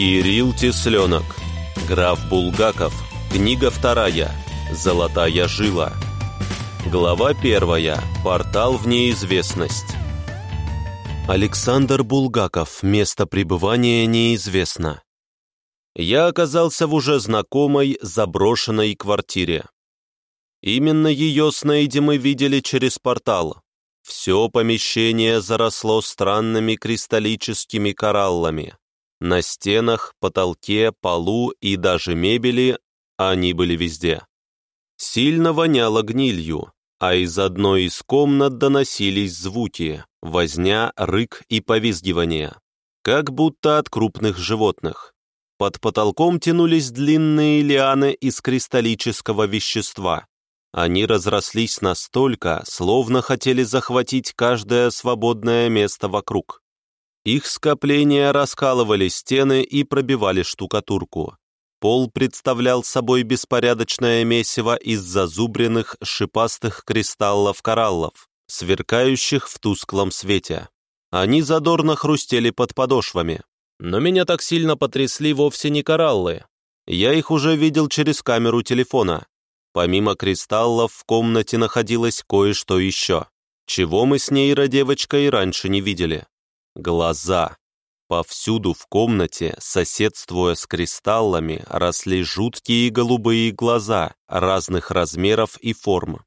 Кирилл Тесленок, граф Булгаков, книга вторая, «Золотая жила». Глава первая, портал в неизвестность. Александр Булгаков, место пребывания неизвестно. Я оказался в уже знакомой заброшенной квартире. Именно ее с мы видели через портал. Все помещение заросло странными кристаллическими кораллами. На стенах, потолке, полу и даже мебели они были везде. Сильно воняло гнилью, а из одной из комнат доносились звуки, возня, рык и повизгивание, как будто от крупных животных. Под потолком тянулись длинные лианы из кристаллического вещества. Они разрослись настолько, словно хотели захватить каждое свободное место вокруг. Их скопления раскалывали стены и пробивали штукатурку. Пол представлял собой беспорядочное месиво из зазубренных шипастых кристаллов кораллов, сверкающих в тусклом свете. Они задорно хрустели под подошвами. Но меня так сильно потрясли вовсе не кораллы. Я их уже видел через камеру телефона. Помимо кристаллов в комнате находилось кое-что еще, чего мы с ней, девочкой, раньше не видели. Глаза. Повсюду в комнате, соседствуя с кристаллами, росли жуткие голубые глаза разных размеров и форм.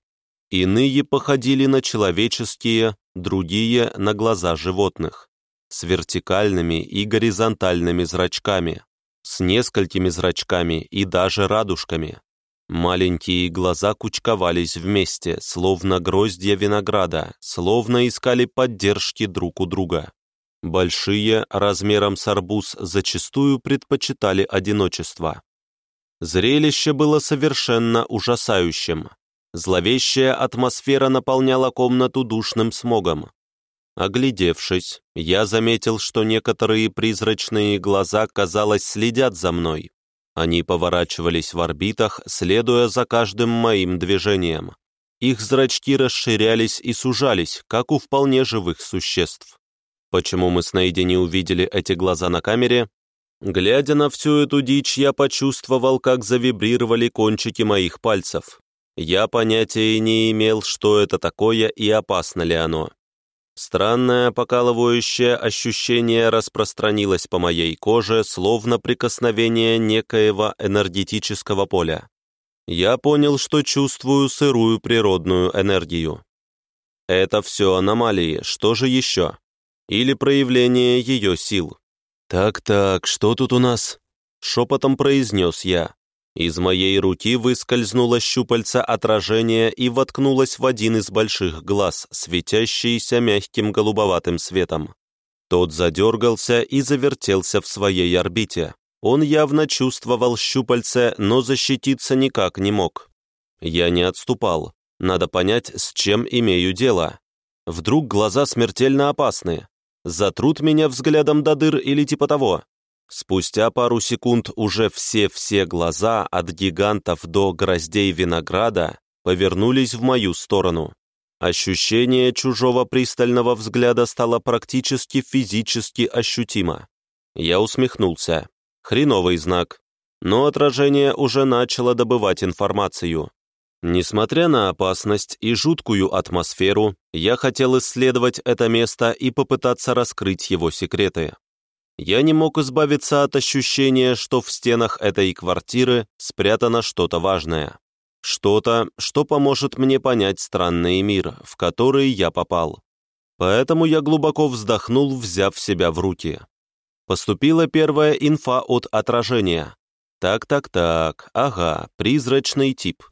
Иные походили на человеческие, другие — на глаза животных, с вертикальными и горизонтальными зрачками, с несколькими зрачками и даже радужками. Маленькие глаза кучковались вместе, словно гроздья винограда, словно искали поддержки друг у друга. Большие, размером с арбуз, зачастую предпочитали одиночество. Зрелище было совершенно ужасающим. Зловещая атмосфера наполняла комнату душным смогом. Оглядевшись, я заметил, что некоторые призрачные глаза, казалось, следят за мной. Они поворачивались в орбитах, следуя за каждым моим движением. Их зрачки расширялись и сужались, как у вполне живых существ. Почему мы с Нейди не увидели эти глаза на камере? Глядя на всю эту дичь, я почувствовал, как завибрировали кончики моих пальцев. Я понятия не имел, что это такое и опасно ли оно. Странное покалывающее ощущение распространилось по моей коже, словно прикосновение некоего энергетического поля. Я понял, что чувствую сырую природную энергию. Это все аномалии, что же еще? Или проявление ее сил. «Так-так, что тут у нас?» — шепотом произнес я. Из моей руки выскользнуло щупальце отражения и воткнулось в один из больших глаз, светящийся мягким голубоватым светом. Тот задергался и завертелся в своей орбите. Он явно чувствовал щупальце, но защититься никак не мог. Я не отступал. Надо понять, с чем имею дело. Вдруг глаза смертельно опасны. Затрут меня взглядом до дыр или типа того. Спустя пару секунд уже все-все глаза от гигантов до гроздей винограда повернулись в мою сторону. Ощущение чужого пристального взгляда стало практически физически ощутимо. Я усмехнулся. Хреновый знак. Но отражение уже начало добывать информацию. Несмотря на опасность и жуткую атмосферу, я хотел исследовать это место и попытаться раскрыть его секреты. Я не мог избавиться от ощущения, что в стенах этой квартиры спрятано что-то важное. Что-то, что поможет мне понять странный мир, в который я попал. Поэтому я глубоко вздохнул, взяв себя в руки. Поступила первая инфа от отражения. Так-так-так, ага, призрачный тип.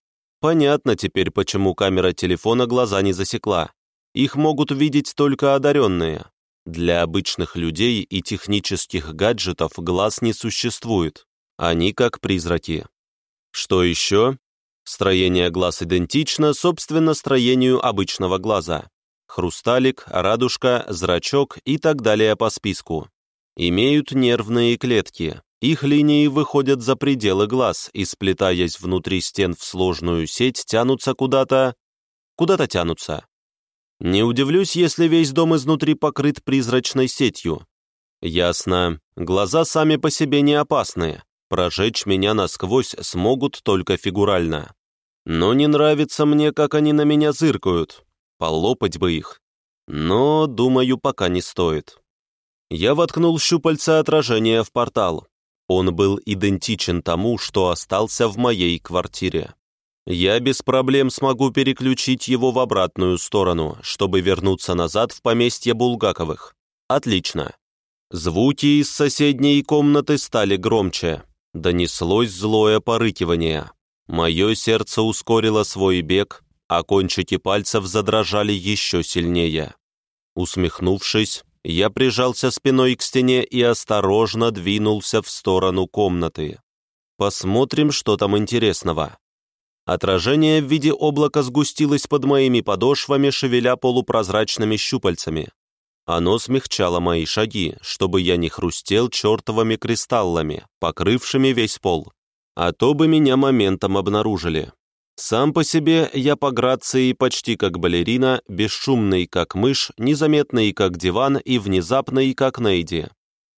Понятно теперь, почему камера телефона глаза не засекла. Их могут видеть только одаренные. Для обычных людей и технических гаджетов глаз не существует. Они как призраки. Что еще? Строение глаз идентично, собственно, строению обычного глаза. Хрусталик, радужка, зрачок и так далее по списку. Имеют нервные клетки, их линии выходят за пределы глаз и, сплетаясь внутри стен в сложную сеть, тянутся куда-то... куда-то тянутся. Не удивлюсь, если весь дом изнутри покрыт призрачной сетью. Ясно. Глаза сами по себе не опасны. Прожечь меня насквозь смогут только фигурально. Но не нравится мне, как они на меня зыркают. Полопать бы их. Но, думаю, пока не стоит. Я воткнул щупальца отражения в портал. Он был идентичен тому, что остался в моей квартире. Я без проблем смогу переключить его в обратную сторону, чтобы вернуться назад в поместье Булгаковых. Отлично. Звуки из соседней комнаты стали громче. Донеслось злое порыкивание. Мое сердце ускорило свой бег, а кончики пальцев задрожали еще сильнее. Усмехнувшись, я прижался спиной к стене и осторожно двинулся в сторону комнаты. Посмотрим, что там интересного. Отражение в виде облака сгустилось под моими подошвами, шевеля полупрозрачными щупальцами. Оно смягчало мои шаги, чтобы я не хрустел чертовыми кристаллами, покрывшими весь пол. А то бы меня моментом обнаружили. Сам по себе я по грации почти как балерина, бесшумный как мышь, незаметный как диван и внезапный как Нейди.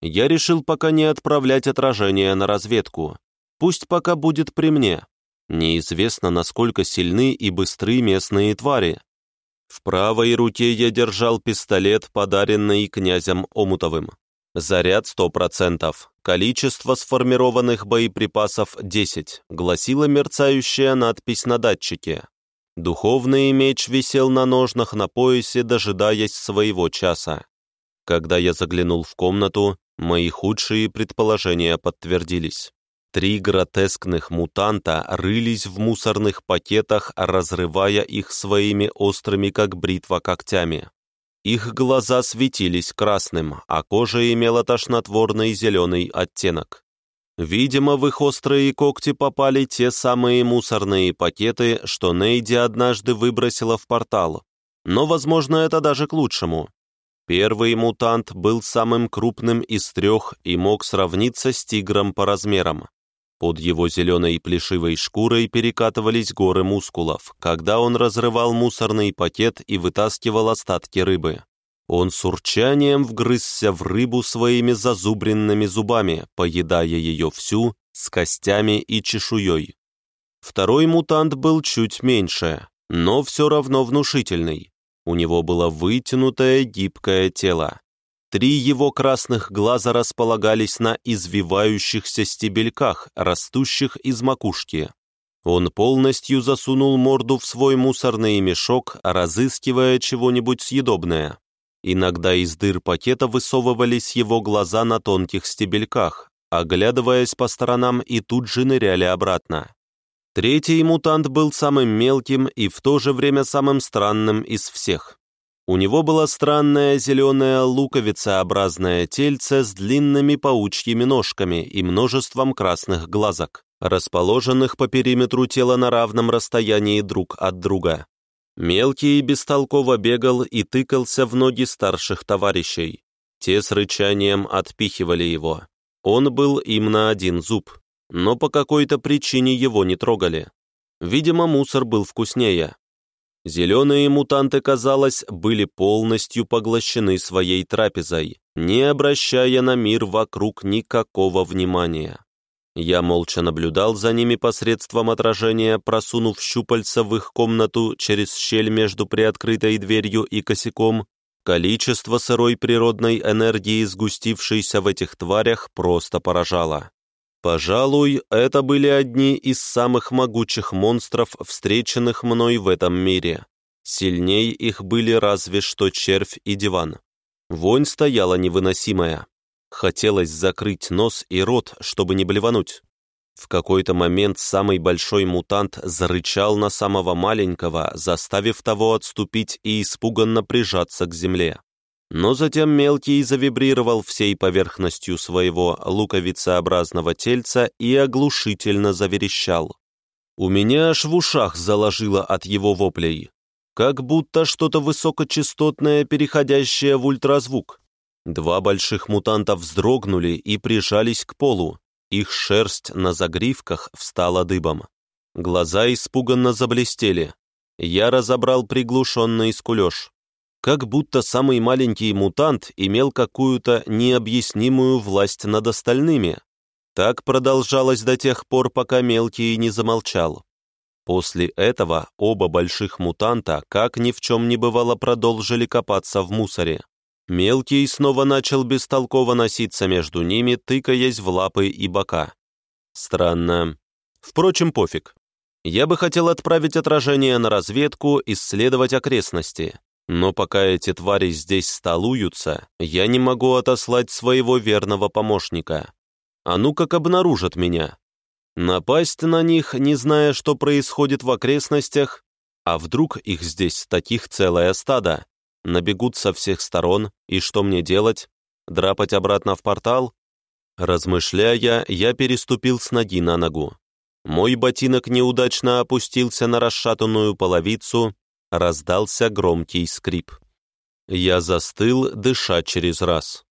Я решил пока не отправлять отражение на разведку. Пусть пока будет при мне. Неизвестно, насколько сильны и быстры местные твари. В правой руке я держал пистолет, подаренный князем Омутовым. Заряд 100%, количество сформированных боеприпасов 10, гласила мерцающая надпись на датчике. Духовный меч висел на ножнах на поясе, дожидаясь своего часа. Когда я заглянул в комнату, мои худшие предположения подтвердились. Три гротескных мутанта рылись в мусорных пакетах, разрывая их своими острыми, как бритва, когтями. Их глаза светились красным, а кожа имела тошнотворный зеленый оттенок. Видимо, в их острые когти попали те самые мусорные пакеты, что Нейди однажды выбросила в портал. Но, возможно, это даже к лучшему. Первый мутант был самым крупным из трех и мог сравниться с тигром по размерам. Под его зеленой плешивой шкурой перекатывались горы мускулов, когда он разрывал мусорный пакет и вытаскивал остатки рыбы. Он с урчанием вгрызся в рыбу своими зазубренными зубами, поедая ее всю с костями и чешуей. Второй мутант был чуть меньше, но все равно внушительный. У него было вытянутое гибкое тело. Три его красных глаза располагались на извивающихся стебельках, растущих из макушки. Он полностью засунул морду в свой мусорный мешок, разыскивая чего-нибудь съедобное. Иногда из дыр пакета высовывались его глаза на тонких стебельках, оглядываясь по сторонам и тут же ныряли обратно. Третий мутант был самым мелким и в то же время самым странным из всех. У него было странное зеленое луковицеобразное тельце с длинными паучьими ножками и множеством красных глазок, расположенных по периметру тела на равном расстоянии друг от друга. Мелкий бестолково бегал и тыкался в ноги старших товарищей. Те с рычанием отпихивали его. Он был им на один зуб, но по какой-то причине его не трогали. Видимо, мусор был вкуснее. Зеленые мутанты, казалось, были полностью поглощены своей трапезой, не обращая на мир вокруг никакого внимания. Я молча наблюдал за ними посредством отражения, просунув щупальца в их комнату через щель между приоткрытой дверью и косяком. Количество сырой природной энергии, сгустившейся в этих тварях, просто поражало. Пожалуй, это были одни из самых могучих монстров, встреченных мной в этом мире. Сильней их были разве что червь и диван. Вонь стояла невыносимая. Хотелось закрыть нос и рот, чтобы не блевануть. В какой-то момент самый большой мутант зарычал на самого маленького, заставив того отступить и испуганно прижаться к земле но затем мелкий завибрировал всей поверхностью своего луковицеобразного тельца и оглушительно заверещал. У меня аж в ушах заложило от его воплей, как будто что-то высокочастотное, переходящее в ультразвук. Два больших мутанта вздрогнули и прижались к полу, их шерсть на загривках встала дыбом. Глаза испуганно заблестели. Я разобрал приглушенный скулеж. Как будто самый маленький мутант имел какую-то необъяснимую власть над остальными. Так продолжалось до тех пор, пока мелкий не замолчал. После этого оба больших мутанта, как ни в чем не бывало, продолжили копаться в мусоре. Мелкий снова начал бестолково носиться между ними, тыкаясь в лапы и бока. Странно. Впрочем, пофиг. Я бы хотел отправить отражение на разведку, исследовать окрестности. Но пока эти твари здесь столуются, я не могу отослать своего верного помощника. А ну как обнаружат меня? Напасть на них, не зная, что происходит в окрестностях, а вдруг их здесь таких целое стадо? Набегут со всех сторон, и что мне делать? Драпать обратно в портал? Размышляя, я переступил с ноги на ногу. Мой ботинок неудачно опустился на расшатанную половицу, раздался громкий скрип. Я застыл, дыша через раз.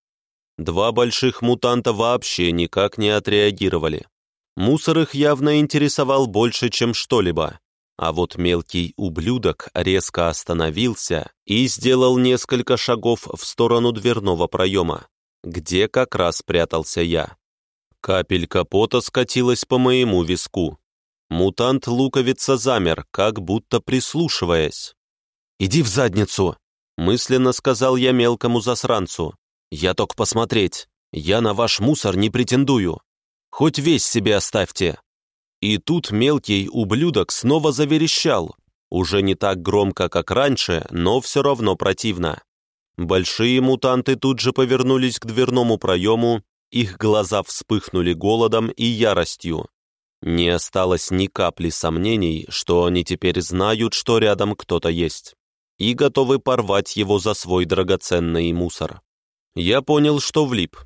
Два больших мутанта вообще никак не отреагировали. Мусор их явно интересовал больше, чем что-либо. А вот мелкий ублюдок резко остановился и сделал несколько шагов в сторону дверного проема, где как раз прятался я. Капелька пота скатилась по моему виску. Мутант-луковица замер, как будто прислушиваясь. «Иди в задницу!» — мысленно сказал я мелкому засранцу. «Я только посмотреть. Я на ваш мусор не претендую. Хоть весь себе оставьте». И тут мелкий ублюдок снова заверещал. Уже не так громко, как раньше, но все равно противно. Большие мутанты тут же повернулись к дверному проему, их глаза вспыхнули голодом и яростью. Не осталось ни капли сомнений, что они теперь знают, что рядом кто-то есть, и готовы порвать его за свой драгоценный мусор. Я понял, что влип.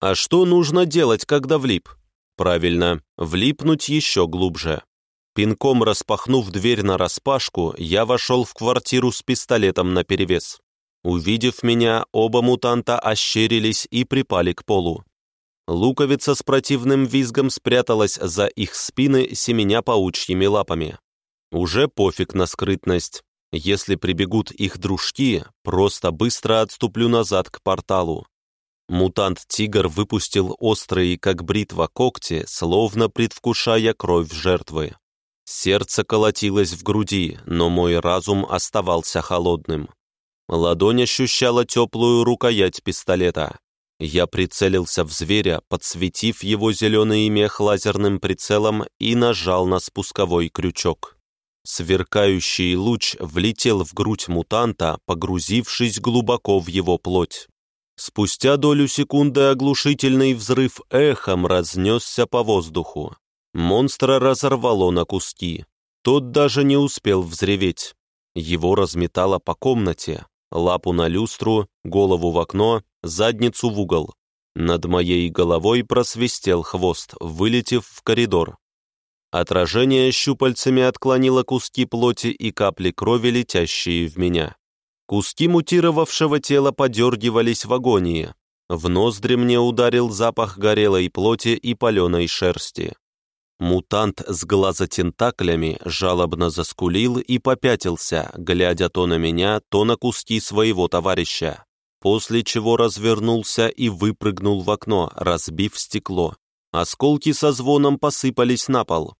А что нужно делать, когда влип? Правильно, влипнуть еще глубже. Пинком распахнув дверь на распашку, я вошел в квартиру с пистолетом наперевес. Увидев меня, оба мутанта ощерились и припали к полу. Луковица с противным визгом спряталась за их спины, семеня паучьими лапами. Уже пофиг на скрытность. Если прибегут их дружки, просто быстро отступлю назад к порталу. Мутант-тигр выпустил острые, как бритва, когти, словно предвкушая кровь жертвы. Сердце колотилось в груди, но мой разум оставался холодным. Ладонь ощущала теплую рукоять пистолета. Я прицелился в зверя, подсветив его зеленый мех лазерным прицелом и нажал на спусковой крючок. Сверкающий луч влетел в грудь мутанта, погрузившись глубоко в его плоть. Спустя долю секунды оглушительный взрыв эхом разнесся по воздуху. Монстра разорвало на куски. Тот даже не успел взреветь. Его разметало по комнате, лапу на люстру, голову в окно, задницу в угол. Над моей головой просвистел хвост, вылетев в коридор. Отражение щупальцами отклонило куски плоти и капли крови, летящие в меня. Куски мутировавшего тела подергивались в агонии. В ноздри мне ударил запах горелой плоти и паленой шерсти. Мутант с глазотентаклями жалобно заскулил и попятился, глядя то на меня, то на куски своего товарища, после чего развернулся и выпрыгнул в окно, разбив стекло. Осколки со звоном посыпались на пол.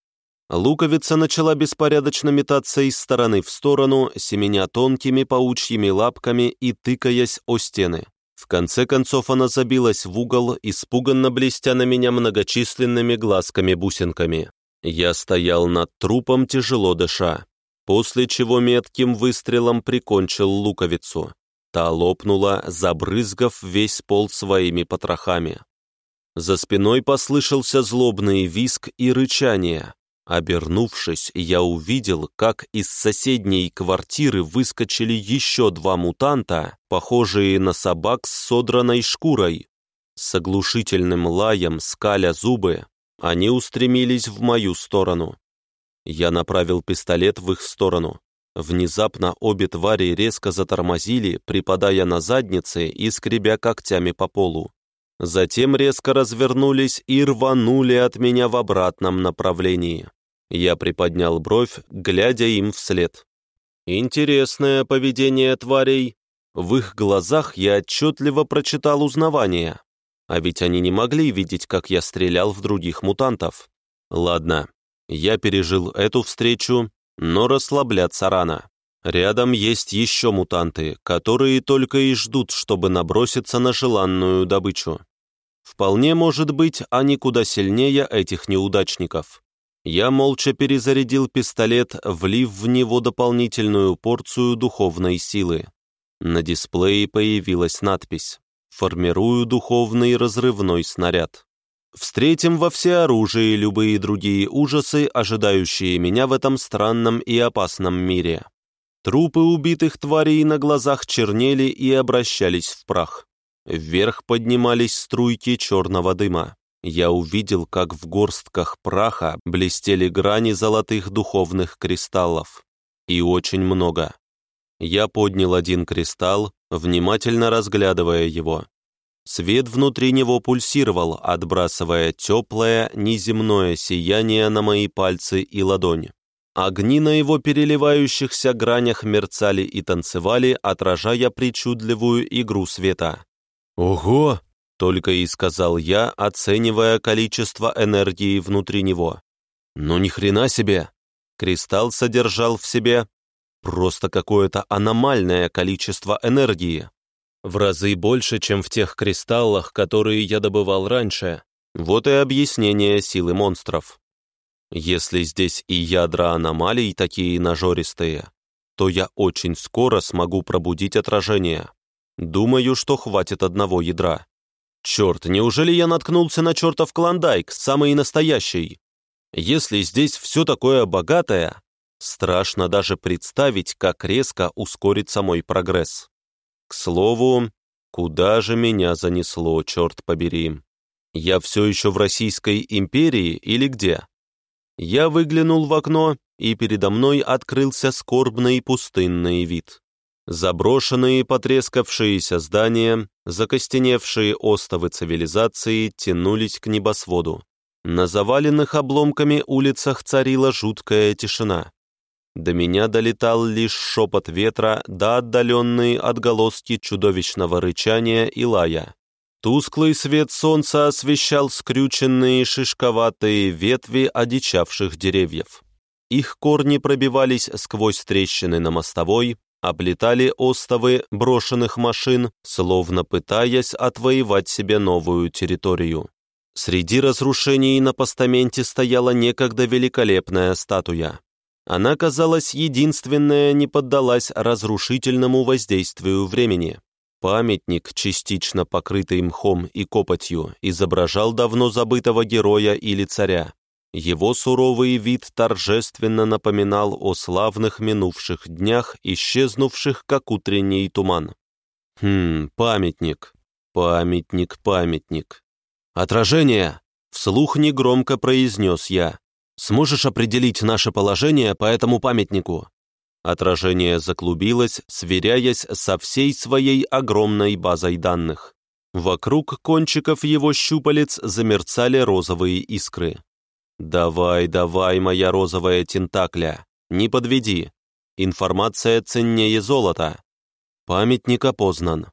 Луковица начала беспорядочно метаться из стороны в сторону, семеня тонкими паучьими лапками и тыкаясь о стены. В конце концов она забилась в угол, испуганно блестя на меня многочисленными глазками-бусинками. Я стоял над трупом, тяжело дыша, после чего метким выстрелом прикончил луковицу. Та лопнула, забрызгав весь пол своими потрохами. За спиной послышался злобный виск и рычание. Обернувшись, я увидел, как из соседней квартиры выскочили еще два мутанта, похожие на собак с содранной шкурой. С оглушительным лаем, скаля зубы, они устремились в мою сторону. Я направил пистолет в их сторону. Внезапно обе твари резко затормозили, припадая на задницы и скребя когтями по полу. Затем резко развернулись и рванули от меня в обратном направлении. Я приподнял бровь, глядя им вслед. Интересное поведение тварей. В их глазах я отчетливо прочитал узнавание. А ведь они не могли видеть, как я стрелял в других мутантов. Ладно, я пережил эту встречу, но расслабляться рано. Рядом есть еще мутанты, которые только и ждут, чтобы наброситься на желанную добычу. Вполне может быть, они куда сильнее этих неудачников. Я молча перезарядил пистолет, влив в него дополнительную порцию духовной силы. На дисплее появилась надпись «Формирую духовный разрывной снаряд». Встретим во всеоружии любые другие ужасы, ожидающие меня в этом странном и опасном мире. Трупы убитых тварей на глазах чернели и обращались в прах. Вверх поднимались струйки черного дыма. Я увидел, как в горстках праха блестели грани золотых духовных кристаллов. И очень много. Я поднял один кристалл, внимательно разглядывая его. Свет внутри него пульсировал, отбрасывая теплое, неземное сияние на мои пальцы и ладони. Огни на его переливающихся гранях мерцали и танцевали, отражая причудливую игру света. «Ого!» — только и сказал я, оценивая количество энергии внутри него. «Ну ни хрена себе!» Кристалл содержал в себе просто какое-то аномальное количество энергии. В разы больше, чем в тех кристаллах, которые я добывал раньше. Вот и объяснение силы монстров. Если здесь и ядра аномалий такие нажористые, то я очень скоро смогу пробудить отражение. Думаю, что хватит одного ядра. Черт, неужели я наткнулся на чертов клондайк, самый настоящий? Если здесь все такое богатое, страшно даже представить, как резко ускорится мой прогресс. К слову, куда же меня занесло, черт побери? Я все еще в Российской империи или где? Я выглянул в окно, и передо мной открылся скорбный пустынный вид. Заброшенные потрескавшиеся здания, закостеневшие остовы цивилизации тянулись к небосводу. На заваленных обломками улицах царила жуткая тишина. До меня долетал лишь шепот ветра да отдаленные отголоски чудовищного рычания и лая. Тусклый свет солнца освещал скрюченные шишковатые ветви одичавших деревьев. Их корни пробивались сквозь трещины на мостовой, облетали остовы брошенных машин, словно пытаясь отвоевать себе новую территорию. Среди разрушений на постаменте стояла некогда великолепная статуя. Она, казалось, единственная не поддалась разрушительному воздействию времени. Памятник, частично покрытый мхом и копотью, изображал давно забытого героя или царя. Его суровый вид торжественно напоминал о славных минувших днях, исчезнувших, как утренний туман. Хм, памятник, памятник, памятник. «Отражение!» — вслух негромко произнес я. «Сможешь определить наше положение по этому памятнику?» Отражение заклубилось, сверяясь со всей своей огромной базой данных. Вокруг кончиков его щупалец замерцали розовые искры. «Давай, давай, моя розовая тентакля, не подведи. Информация ценнее золота. Памятник опознан.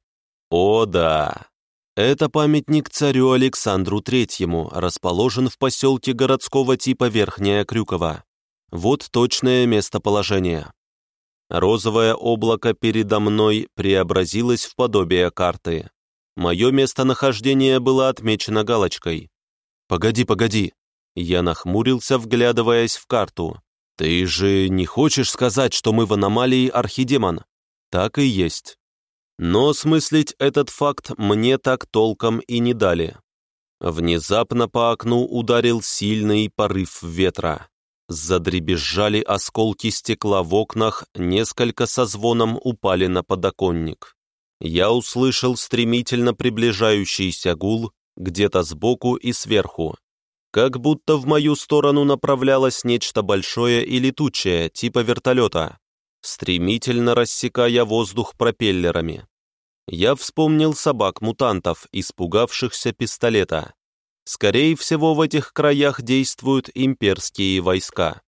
О, да. Это памятник царю Александру Третьему, расположен в поселке городского типа Верхняя Крюкова. Вот точное местоположение. Розовое облако передо мной преобразилось в подобие карты. Мое местонахождение было отмечено галочкой. «Погоди, погоди!» Я нахмурился, вглядываясь в карту. «Ты же не хочешь сказать, что мы в аномалии архидемон?» «Так и есть». Но осмыслить этот факт мне так толком и не дали. Внезапно по окну ударил сильный порыв ветра. Задребезжали осколки стекла в окнах, несколько со звоном упали на подоконник. Я услышал стремительно приближающийся гул где-то сбоку и сверху. Как будто в мою сторону направлялось нечто большое и летучее, типа вертолета, стремительно рассекая воздух пропеллерами. Я вспомнил собак-мутантов, испугавшихся пистолета. Скорее всего, в этих краях действуют имперские войска.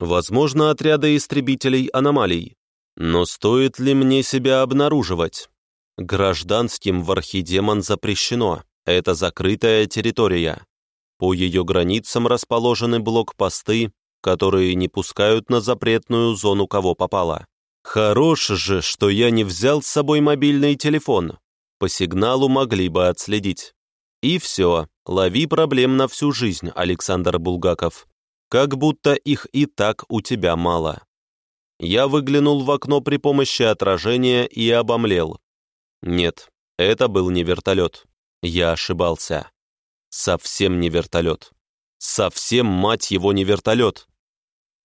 Возможно, отряды истребителей аномалий. Но стоит ли мне себя обнаруживать? Гражданским в Архидемон запрещено. Это закрытая территория. По ее границам расположены блокпосты, которые не пускают на запретную зону кого попало. Хорош же, что я не взял с собой мобильный телефон. По сигналу могли бы отследить. И все, лови проблем на всю жизнь, Александр Булгаков. Как будто их и так у тебя мало. Я выглянул в окно при помощи отражения и обомлел. Нет, это был не вертолет. Я ошибался. Совсем не вертолет. Совсем, мать его, не вертолет.